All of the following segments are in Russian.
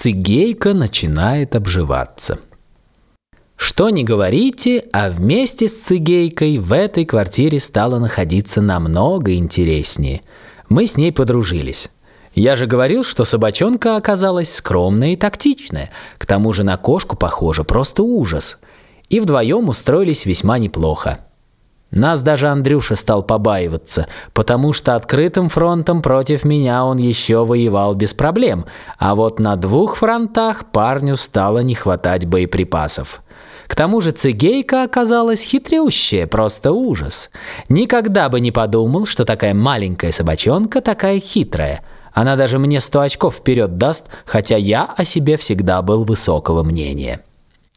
цигейка начинает обживаться. Что не говорите, а вместе с цигейкой в этой квартире стало находиться намного интереснее. Мы с ней подружились. Я же говорил, что собачонка оказалась скромная и тактичная. К тому же на кошку похоже просто ужас. И вдвоем устроились весьма неплохо. Нас даже Андрюша стал побаиваться, потому что открытым фронтом против меня он еще воевал без проблем, а вот на двух фронтах парню стало не хватать боеприпасов. К тому же цигейка оказалась хитрющая, просто ужас. Никогда бы не подумал, что такая маленькая собачонка такая хитрая. Она даже мне сто очков вперед даст, хотя я о себе всегда был высокого мнения.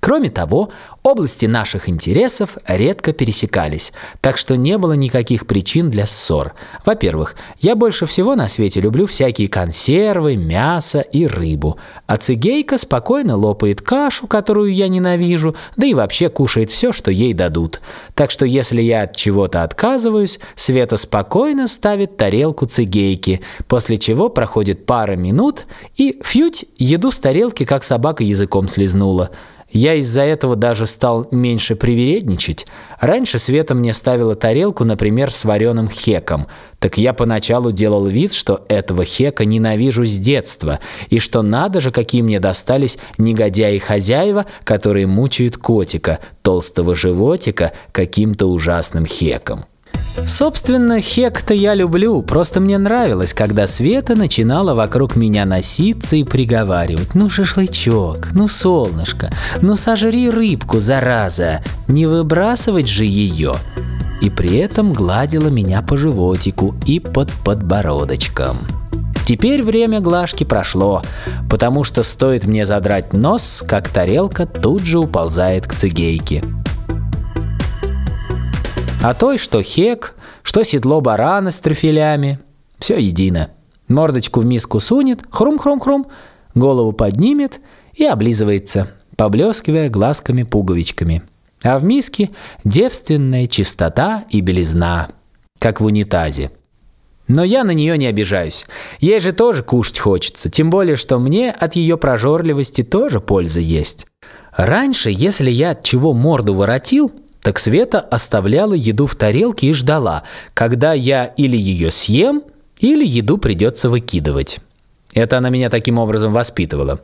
Кроме того, области наших интересов редко пересекались, так что не было никаких причин для ссор. Во-первых, я больше всего на свете люблю всякие консервы, мясо и рыбу, а цигейка спокойно лопает кашу, которую я ненавижу, да и вообще кушает все, что ей дадут. Так что если я от чего-то отказываюсь, Света спокойно ставит тарелку цигейки, после чего проходит пара минут и фьють еду с тарелки, как собака языком слезнула. Я из-за этого даже стал меньше привередничать. Раньше Света мне ставила тарелку, например, с вареным хеком. Так я поначалу делал вид, что этого хека ненавижу с детства, и что надо же, какие мне достались негодяи-хозяева, которые мучают котика, толстого животика, каким-то ужасным хеком. Собственно, хек-то я люблю, просто мне нравилось, когда Света начинала вокруг меня носиться и приговаривать. «Ну, шашлычок, ну, солнышко, ну, сожри рыбку, зараза, не выбрасывать же ее!» И при этом гладила меня по животику и под подбородочком. Теперь время глажки прошло, потому что стоит мне задрать нос, как тарелка тут же уползает к цигейке. А той, что хек, что седло барана с трюфелями. Все едино. Мордочку в миску сунет, хрум-хрум-хрум, голову поднимет и облизывается, поблескивая глазками-пуговичками. А в миске девственная чистота и белизна, как в унитазе. Но я на нее не обижаюсь. Ей же тоже кушать хочется, тем более, что мне от ее прожорливости тоже польза есть. Раньше, если я от чего морду воротил, так Света оставляла еду в тарелке и ждала, когда я или ее съем, или еду придется выкидывать. Это она меня таким образом воспитывала.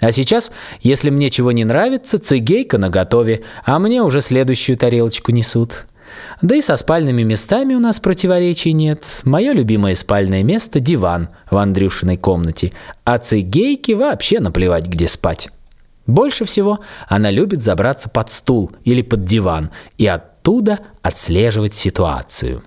А сейчас, если мне чего не нравится, цигейка наготове, а мне уже следующую тарелочку несут. Да и со спальными местами у нас противоречий нет. Мое любимое спальное место – диван в Андрюшиной комнате, а цигейке вообще наплевать, где спать. Больше всего она любит забраться под стул или под диван и оттуда отслеживать ситуацию.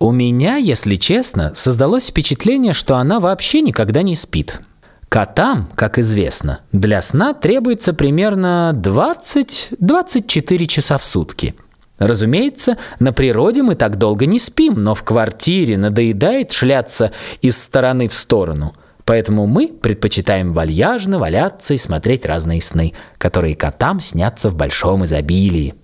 У меня, если честно, создалось впечатление, что она вообще никогда не спит. Котам, как известно, для сна требуется примерно 20-24 часа в сутки. Разумеется, на природе мы так долго не спим, но в квартире надоедает шляться из стороны в сторону – Поэтому мы предпочитаем вальяжно валяться и смотреть разные сны, которые котам снятся в большом изобилии.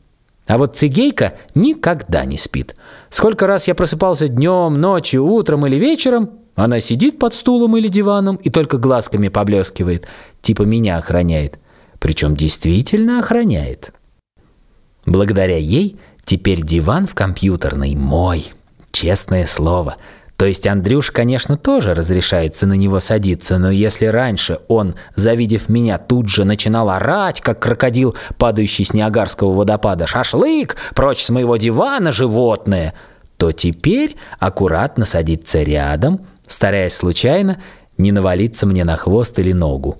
А вот цигейка никогда не спит. Сколько раз я просыпался днем, ночью, утром или вечером, она сидит под стулом или диваном и только глазками поблескивает, типа меня охраняет. Причем действительно охраняет. Благодаря ей теперь диван в компьютерной мой. Честное слово – то есть Андрюш, конечно, тоже разрешается на него садиться, но если раньше он, завидев меня, тут же начинал орать, как крокодил, падающий с Ниагарского водопада, «Шашлык! Прочь с моего дивана, животное!» то теперь аккуратно садится рядом, стараясь случайно не навалиться мне на хвост или ногу.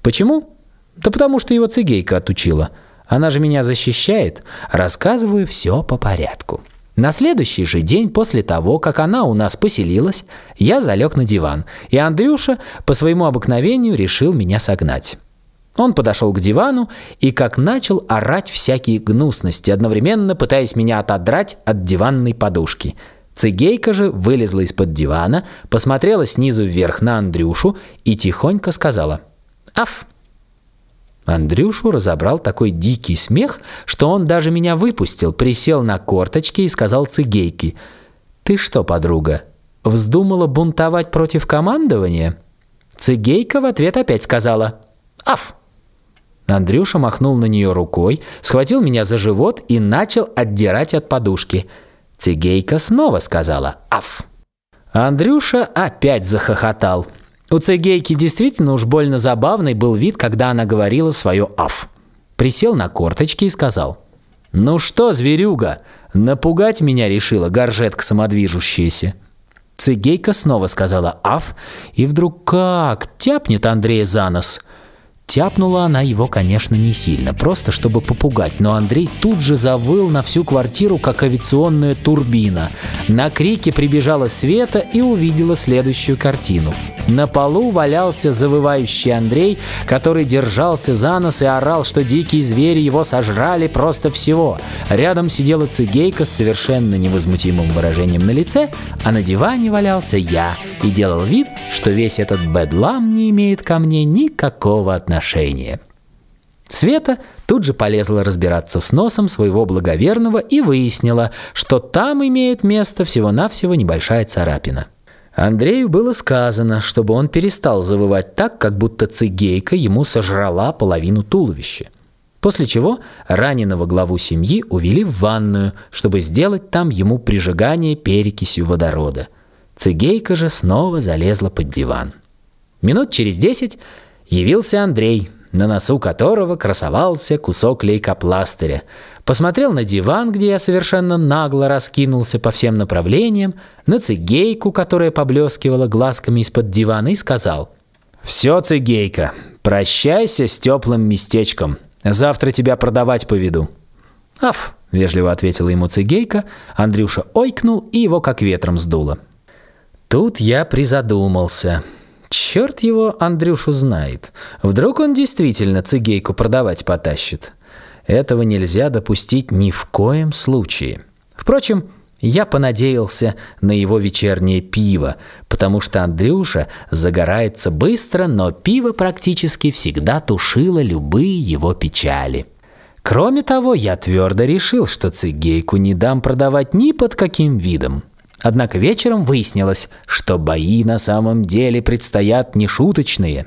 Почему? Да потому что его цигейка отучила. Она же меня защищает. Рассказываю все по порядку. На следующий же день после того, как она у нас поселилась, я залег на диван, и Андрюша по своему обыкновению решил меня согнать. Он подошел к дивану и как начал орать всякие гнусности, одновременно пытаясь меня отодрать от диванной подушки. Цигейка же вылезла из-под дивана, посмотрела снизу вверх на Андрюшу и тихонько сказала «Аф!» Андрюшу разобрал такой дикий смех, что он даже меня выпустил, присел на корточки и сказал цигейке, «Ты что, подруга, вздумала бунтовать против командования?» Цигейка в ответ опять сказала, Аф!» Андрюша махнул на нее рукой, схватил меня за живот и начал отдирать от подушки. Цигейка снова сказала «Аф!». Андрюша опять захохотал. У Цигейки действительно уж больно забавный был вид, когда она говорила свое «Аф!». Присел на корточки и сказал «Ну что, зверюга, напугать меня решила горжетка самодвижущаяся?» Цигейка снова сказала «Аф!» и вдруг как тяпнет Андрея за нос – Тяпнула она его, конечно, не сильно, просто чтобы попугать, но Андрей тут же завыл на всю квартиру, как авиационная турбина. На крики прибежала Света и увидела следующую картину. На полу валялся завывающий Андрей, который держался за нос и орал, что дикие звери его сожрали просто всего. Рядом сидела цигейка с совершенно невозмутимым выражением на лице, а на диване валялся я и делал вид, что весь этот бедлам не имеет ко мне никакого отношения отношения. Света тут же полезла разбираться с носом своего благоверного и выяснила, что там имеет место всего-навсего небольшая царапина. Андрею было сказано, чтобы он перестал завывать так, как будто цигейка ему сожрала половину туловища. После чего раненого главу семьи увели в ванную, чтобы сделать там ему прижигание перекисью водорода. Цигейка же снова залезла под диван. Минут через десять Явился Андрей, на носу которого красовался кусок лейкопластыря. Посмотрел на диван, где я совершенно нагло раскинулся по всем направлениям, на цигейку, которая поблескивала глазками из-под дивана, и сказал «Все, цигейка, прощайся с теплым местечком. Завтра тебя продавать поведу». «Аф», — вежливо ответила ему цигейка, Андрюша ойкнул и его как ветром сдуло. Тут я призадумался — Черт его Андрюшу знает. Вдруг он действительно цигейку продавать потащит. Этого нельзя допустить ни в коем случае. Впрочем, я понадеялся на его вечернее пиво, потому что Андрюша загорается быстро, но пиво практически всегда тушило любые его печали. Кроме того, я твердо решил, что цигейку не дам продавать ни под каким видом. Однако вечером выяснилось, что бои на самом деле предстоят нешуточные.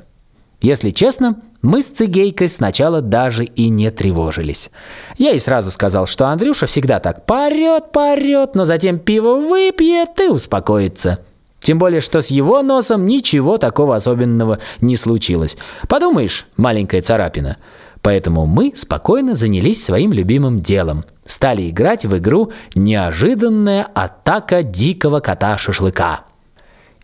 Если честно, мы с Цигейкой сначала даже и не тревожились. Я и сразу сказал, что Андрюша всегда так порет, порет, но затем пиво выпьет и успокоится. Тем более, что с его носом ничего такого особенного не случилось. Подумаешь, маленькая царапина – Поэтому мы спокойно занялись своим любимым делом. Стали играть в игру «Неожиданная атака дикого кота-шашлыка».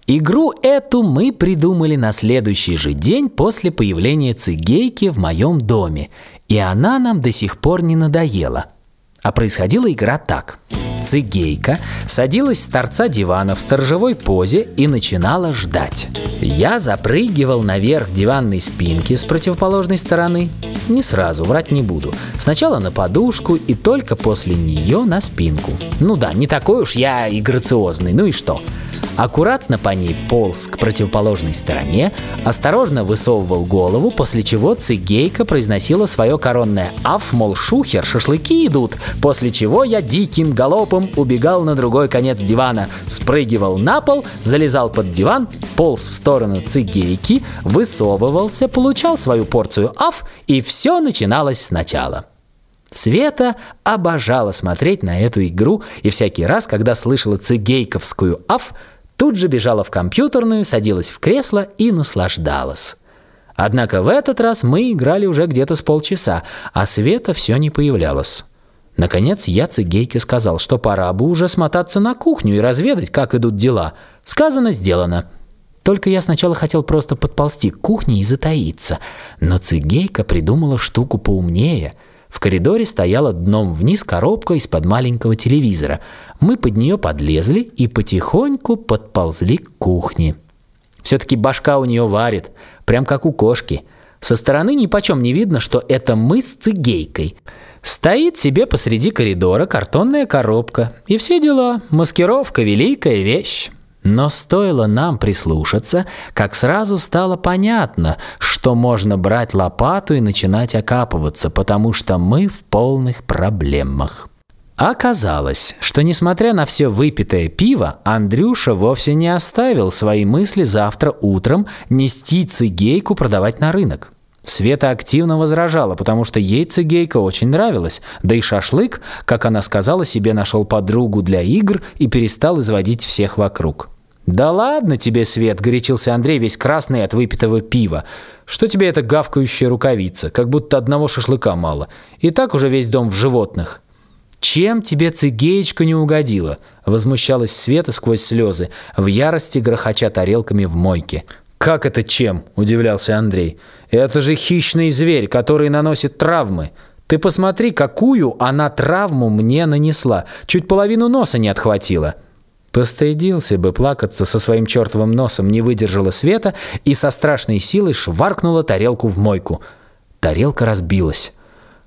Игру эту мы придумали на следующий же день после появления цигейки в моем доме, и она нам до сих пор не надоела. А происходила игра так – Цигейка садилась с торца дивана в сторожевой позе и начинала ждать. Я запрыгивал наверх диванной спинки с противоположной стороны. Не сразу, врать не буду. Сначала на подушку и только после нее на спинку. Ну да, не такой уж я и грациозный, ну и что? Аккуратно по ней полз к противоположной стороне, осторожно высовывал голову, после чего цигейка произносила свое коронное «Аф, мол, шухер, шашлыки идут», после чего я диким галопом убегал на другой конец дивана, спрыгивал на пол, залезал под диван, полз в сторону цигейки, высовывался, получал свою порцию «Аф», и все начиналось сначала. Света обожала смотреть на эту игру, и всякий раз, когда слышала цигейковскую «Аф», Тут же бежала в компьютерную, садилась в кресло и наслаждалась. Однако в этот раз мы играли уже где-то с полчаса, а Света все не появлялась. Наконец я Цигейке сказал, что пора бы уже смотаться на кухню и разведать, как идут дела. Сказано, сделано. Только я сначала хотел просто подползти к кухне и затаиться. Но Цигейка придумала штуку поумнее – в коридоре стояла дном вниз коробка из-под маленького телевизора. Мы под нее подлезли и потихоньку подползли к кухне. Все-таки башка у нее варит, прям как у кошки. Со стороны ни почем не видно, что это мы с цигейкой. Стоит себе посреди коридора картонная коробка. И все дела. Маскировка – великая вещь. Но стоило нам прислушаться, как сразу стало понятно, что можно брать лопату и начинать окапываться, потому что мы в полных проблемах. Оказалось, что несмотря на все выпитое пиво, Андрюша вовсе не оставил свои мысли завтра утром нести цигейку продавать на рынок. Света активно возражала, потому что ей цигейка очень нравилась, да и шашлык, как она сказала, себе нашел подругу для игр и перестал изводить всех вокруг. «Да ладно тебе, Свет!» – горячился Андрей, весь красный от выпитого пива. «Что тебе эта гавкающая рукавица? Как будто одного шашлыка мало. И так уже весь дом в животных». «Чем тебе цигеечка не угодила?» – возмущалась Света сквозь слезы, в ярости грохоча тарелками в мойке. «Как это чем?» – удивлялся Андрей. «Это же хищный зверь, который наносит травмы. Ты посмотри, какую она травму мне нанесла. Чуть половину носа не отхватила». Постыдился бы плакаться со своим чертовым носом, не выдержала света и со страшной силой шваркнула тарелку в мойку. Тарелка разбилась.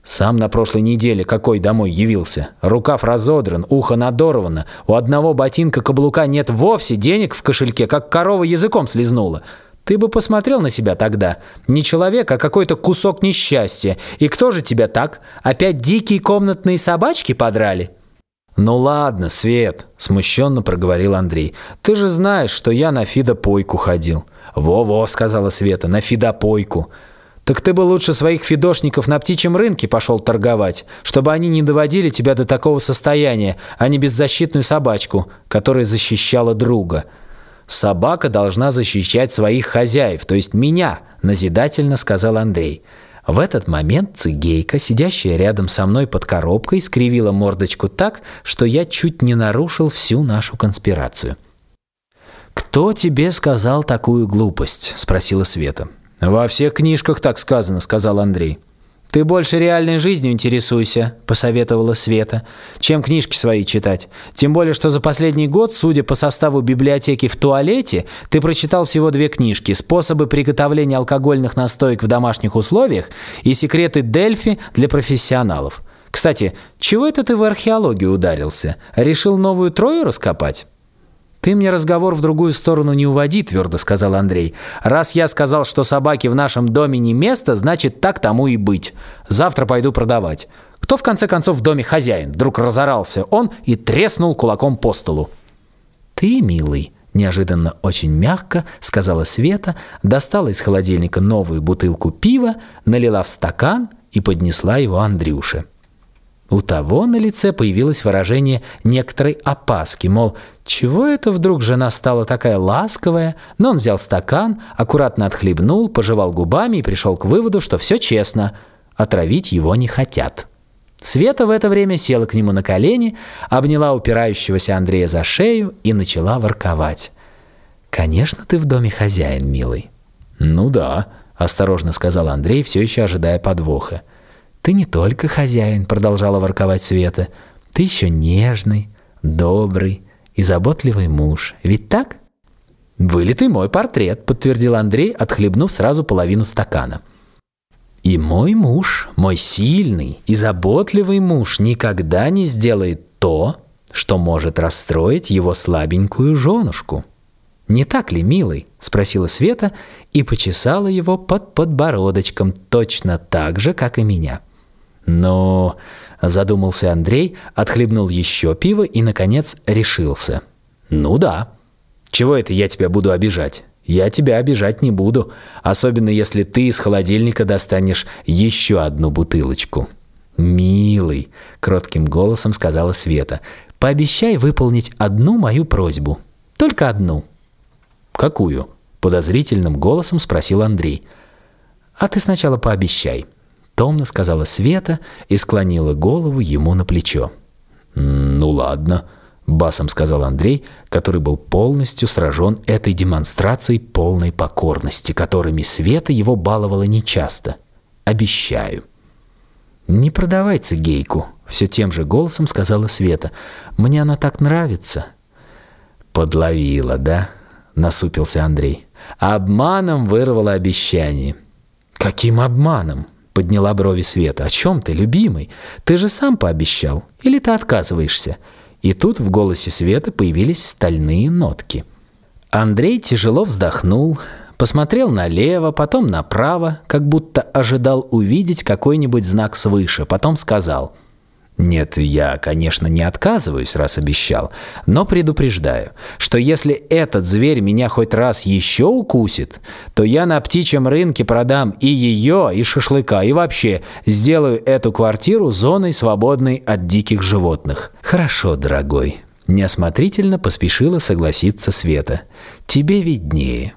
Сам на прошлой неделе какой домой явился. Рукав разодран, ухо надорвано, у одного ботинка каблука нет вовсе, денег в кошельке, как корова языком слезнула. Ты бы посмотрел на себя тогда. Не человек, а какой-то кусок несчастья. И кто же тебя так? Опять дикие комнатные собачки подрали?» «Ну ладно, Свет», — смущенно проговорил Андрей. «Ты же знаешь, что я на фидопойку ходил». «Во-во», — сказала Света, — «на фидопойку». «Так ты бы лучше своих фидошников на птичьем рынке пошел торговать, чтобы они не доводили тебя до такого состояния, а не беззащитную собачку, которая защищала друга». «Собака должна защищать своих хозяев, то есть меня», — назидательно сказал Андрей. В этот момент цигейка, сидящая рядом со мной под коробкой, скривила мордочку так, что я чуть не нарушил всю нашу конспирацию. «Кто тебе сказал такую глупость?» – спросила Света. «Во всех книжках так сказано», – сказал Андрей. «Ты больше реальной жизнью интересуйся», – посоветовала Света, – «чем книжки свои читать. Тем более, что за последний год, судя по составу библиотеки в туалете, ты прочитал всего две книжки «Способы приготовления алкогольных настоек в домашних условиях» и «Секреты Дельфи для профессионалов». Кстати, чего это ты в археологию ударился? Решил новую Трою раскопать?» «Ты мне разговор в другую сторону не уводи», — твердо сказал Андрей. «Раз я сказал, что собаке в нашем доме не место, значит, так тому и быть. Завтра пойду продавать. Кто, в конце концов, в доме хозяин?» Вдруг разорался он и треснул кулаком по столу. «Ты, милый», — неожиданно очень мягко сказала Света, достала из холодильника новую бутылку пива, налила в стакан и поднесла его Андрюше. У того на лице появилось выражение некоторой опаски, мол, чего это вдруг жена стала такая ласковая? Но он взял стакан, аккуратно отхлебнул, пожевал губами и пришел к выводу, что все честно, отравить его не хотят. Света в это время села к нему на колени, обняла упирающегося Андрея за шею и начала ворковать. «Конечно, ты в доме хозяин, милый». «Ну да», — осторожно сказал Андрей, все еще ожидая подвоха. «Ты не только хозяин», — продолжала ворковать Света. «Ты еще нежный, добрый и заботливый муж. Ведь так?» «Вылитый мой портрет», — подтвердил Андрей, отхлебнув сразу половину стакана. «И мой муж, мой сильный и заботливый муж никогда не сделает то, что может расстроить его слабенькую женушку». «Не так ли, милый?» — спросила Света и почесала его под подбородочком точно так же, как и меня. Но задумался Андрей, отхлебнул еще пиво и, наконец, решился. «Ну да. Чего это я тебя буду обижать? Я тебя обижать не буду, особенно если ты из холодильника достанешь еще одну бутылочку». «Милый», — кротким голосом сказала Света, — «пообещай выполнить одну мою просьбу. Только одну». «Какую?» — подозрительным голосом спросил Андрей. «А ты сначала пообещай». Томно сказала Света и склонила голову ему на плечо. «Ну ладно», — басом сказал Андрей, который был полностью сражен этой демонстрацией полной покорности, которыми Света его баловала нечасто. «Обещаю». «Не продавай цигейку», — все тем же голосом сказала Света. «Мне она так нравится». «Подловила, да?» — насупился Андрей. «Обманом вырвала обещание». «Каким обманом?» Подняла брови Света. «О чем ты, любимый? Ты же сам пообещал. Или ты отказываешься?» И тут в голосе Света появились стальные нотки. Андрей тяжело вздохнул, посмотрел налево, потом направо, как будто ожидал увидеть какой-нибудь знак свыше, потом сказал Нет, я, конечно, не отказываюсь, раз обещал, но предупреждаю, что если этот зверь меня хоть раз еще укусит, то я на птичьем рынке продам и ее, и шашлыка, и вообще сделаю эту квартиру зоной, свободной от диких животных. Хорошо, дорогой. Неосмотрительно поспешила согласиться Света. Тебе виднее.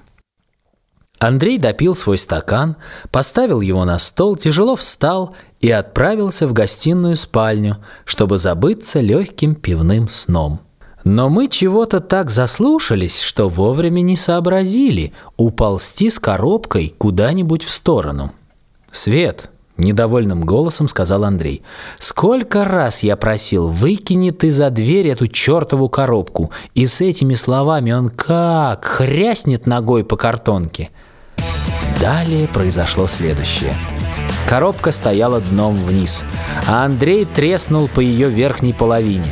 Андрей допил свой стакан, поставил его на стол, тяжело встал и отправился в гостиную спальню, чтобы забыться легким пивным сном. Но мы чего-то так заслушались, что вовремя не сообразили уползти с коробкой куда-нибудь в сторону. «Свет!» – недовольным голосом сказал Андрей. «Сколько раз я просил, выкини ты за дверь эту чертову коробку!» И с этими словами он как хряснет ногой по картонке – Далее произошло следующее. Коробка стояла дном вниз, а Андрей треснул по ее верхней половине.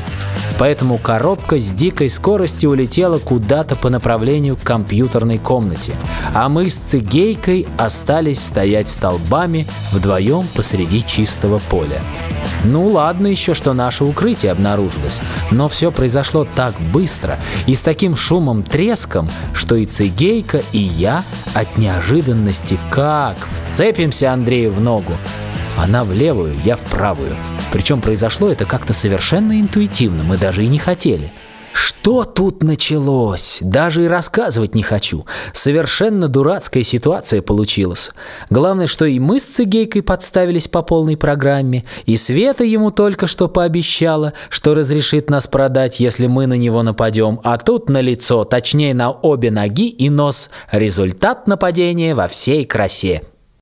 Поэтому коробка с дикой скоростью улетела куда-то по направлению к компьютерной комнате, а мы с Цигейкой остались стоять столбами вдвоем посреди чистого поля. Ну ладно еще, что наше укрытие обнаружилось, но все произошло так быстро и с таким шумом-треском, что и Цигейка, и я от неожиданности как вцепимся Андрею в ногу. Она в левую, я в правую. Причем произошло это как-то совершенно интуитивно, мы даже и не хотели – что тут началось? Даже и рассказывать не хочу. Совершенно дурацкая ситуация получилась. Главное, что и мы с Цигейкой подставились по полной программе, и Света ему только что пообещала, что разрешит нас продать, если мы на него нападем, а тут на лицо, точнее на обе ноги и нос. Результат нападения во всей красе.